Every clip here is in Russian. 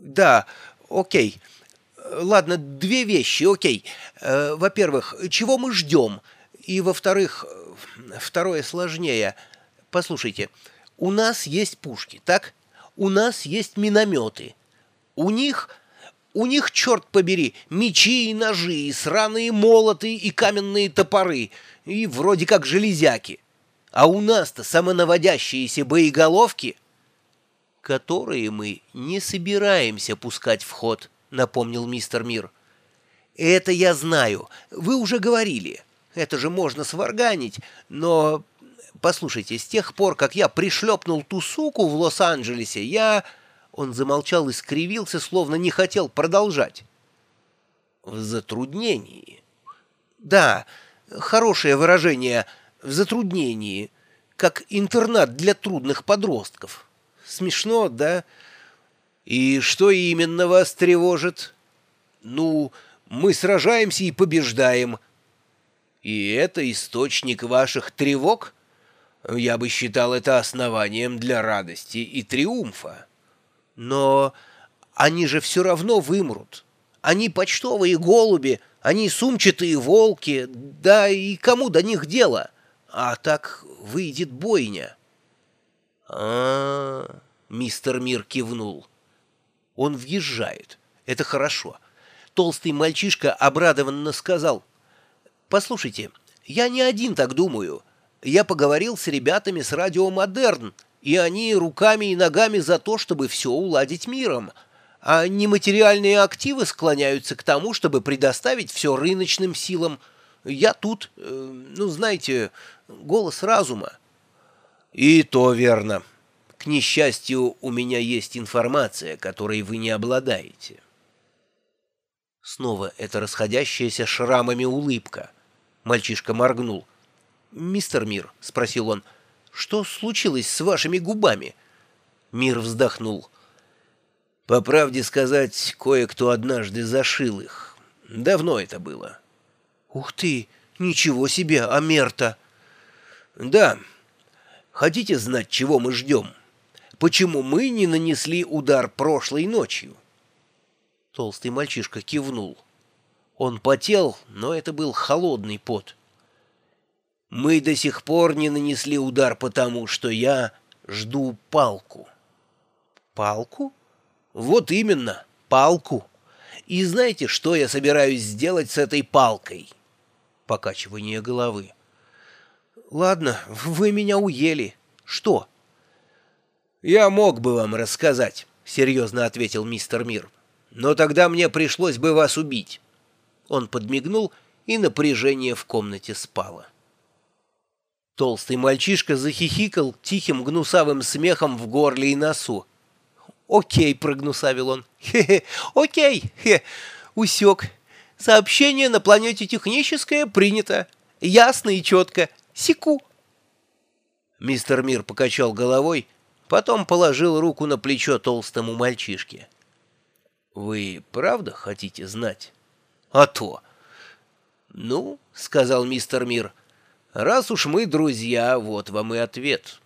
Да, окей. Ладно, две вещи, окей. Э, Во-первых, чего мы ждем? И, во-вторых, второе сложнее. Послушайте, у нас есть пушки, так? У нас есть минометы. У них... У них, черт побери, мечи и ножи, и сраные молоты, и каменные топоры, и вроде как железяки. А у нас-то самонаводящиеся боеголовки, которые мы не собираемся пускать в ход, напомнил мистер Мир. Это я знаю, вы уже говорили. Это же можно сварганить, но... Послушайте, с тех пор, как я пришлепнул ту суку в Лос-Анджелесе, я... Он замолчал и скривился, словно не хотел продолжать. В затруднении. Да, хорошее выражение «в затруднении», как интернат для трудных подростков. Смешно, да? И что именно вас тревожит? Ну, мы сражаемся и побеждаем. И это источник ваших тревог? Я бы считал это основанием для радости и триумфа. Но они же все равно вымрут. Они почтовые голуби, они сумчатые волки, да и кому до них дело? А так выйдет бойня. А, -а, -а мистер Мир кивнул. Он въезжает. Это хорошо. Толстый мальчишка обрадованно сказал. «Послушайте, я не один так думаю. Я поговорил с ребятами с радио «Модерн», и они руками и ногами за то, чтобы все уладить миром. А нематериальные активы склоняются к тому, чтобы предоставить все рыночным силам. Я тут, э, ну, знаете, голос разума. И то верно. К несчастью, у меня есть информация, которой вы не обладаете. Снова эта расходящаяся шрамами улыбка. Мальчишка моргнул. «Мистер Мир», — спросил он, — что случилось с вашими губами?» Мир вздохнул. «По правде сказать, кое-кто однажды зашил их. Давно это было». «Ух ты! Ничего себе, Амерта!» «Да. Хотите знать, чего мы ждем? Почему мы не нанесли удар прошлой ночью?» Толстый мальчишка кивнул. Он потел, но это был холодный пот. Мы до сих пор не нанесли удар, потому что я жду палку. Палку? Вот именно, палку. И знаете, что я собираюсь сделать с этой палкой? Покачивание головы. Ладно, вы меня уели. Что? Я мог бы вам рассказать, серьезно ответил мистер Мир. Но тогда мне пришлось бы вас убить. Он подмигнул, и напряжение в комнате спало. Толстый мальчишка захихикал тихим гнусавым смехом в горле и носу. «Окей», — прогнусавил он. «Хе-хе, окей, хе, усек. Сообщение на планете техническое принято. Ясно и четко. Секу». Мистер Мир покачал головой, потом положил руку на плечо толстому мальчишке. «Вы правда хотите знать?» «А то». «Ну», — сказал мистер Мир, — Раз уж мы друзья, вот вам и ответ.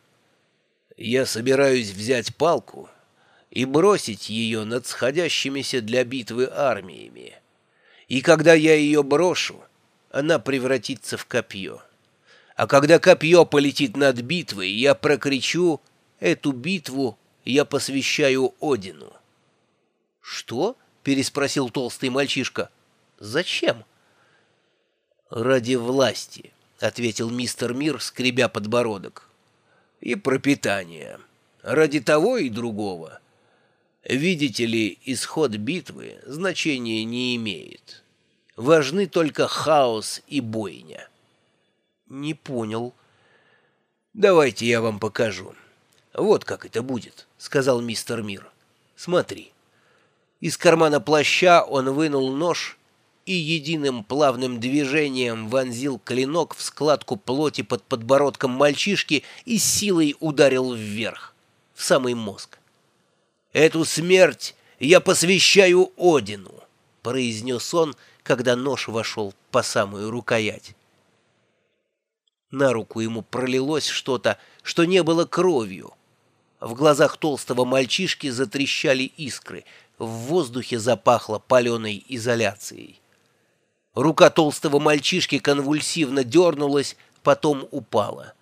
Я собираюсь взять палку и бросить ее над сходящимися для битвы армиями. И когда я ее брошу, она превратится в копье. А когда копье полетит над битвой, я прокричу «Эту битву я посвящаю Одину». «Что?» — переспросил толстый мальчишка. «Зачем?» «Ради власти». — ответил мистер Мир, скребя подбородок. «И пропитание. Ради того и другого. Видите ли, исход битвы значения не имеет. Важны только хаос и бойня». «Не понял». «Давайте я вам покажу. Вот как это будет», — сказал мистер Мир. «Смотри». Из кармана плаща он вынул нож и единым плавным движением вонзил клинок в складку плоти под подбородком мальчишки и силой ударил вверх, в самый мозг. «Эту смерть я посвящаю Одину», — произнес он, когда нож вошел по самую рукоять. На руку ему пролилось что-то, что не было кровью, В глазах толстого мальчишки затрещали искры, в воздухе запахло паленой изоляцией. Рука толстого мальчишки конвульсивно дернулась, потом упала.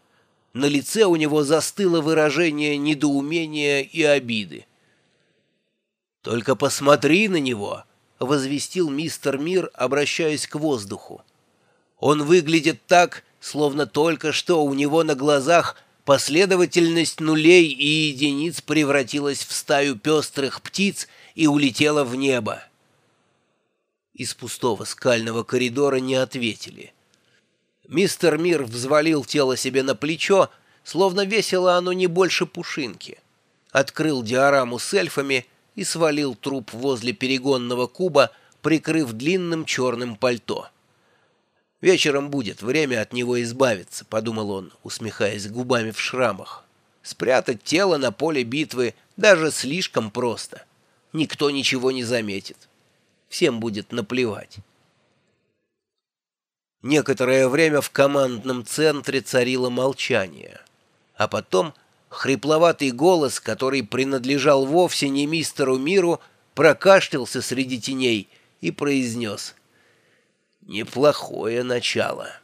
На лице у него застыло выражение недоумения и обиды. «Только посмотри на него!» — возвестил мистер Мир, обращаясь к воздуху. «Он выглядит так, словно только что у него на глазах последовательность нулей и единиц превратилась в стаю пестрых птиц и улетела в небо». Из пустого скального коридора не ответили. Мистер Мир взвалил тело себе на плечо, словно весило оно не больше пушинки. Открыл диораму с эльфами и свалил труп возле перегонного куба, прикрыв длинным черным пальто. «Вечером будет время от него избавиться», — подумал он, усмехаясь губами в шрамах. «Спрятать тело на поле битвы даже слишком просто. Никто ничего не заметит» всем будет наплевать. Некоторое время в командном центре царило молчание, а потом хрипловатый голос, который принадлежал вовсе не мистеру Миру, прокашлялся среди теней и произнес «Неплохое начало».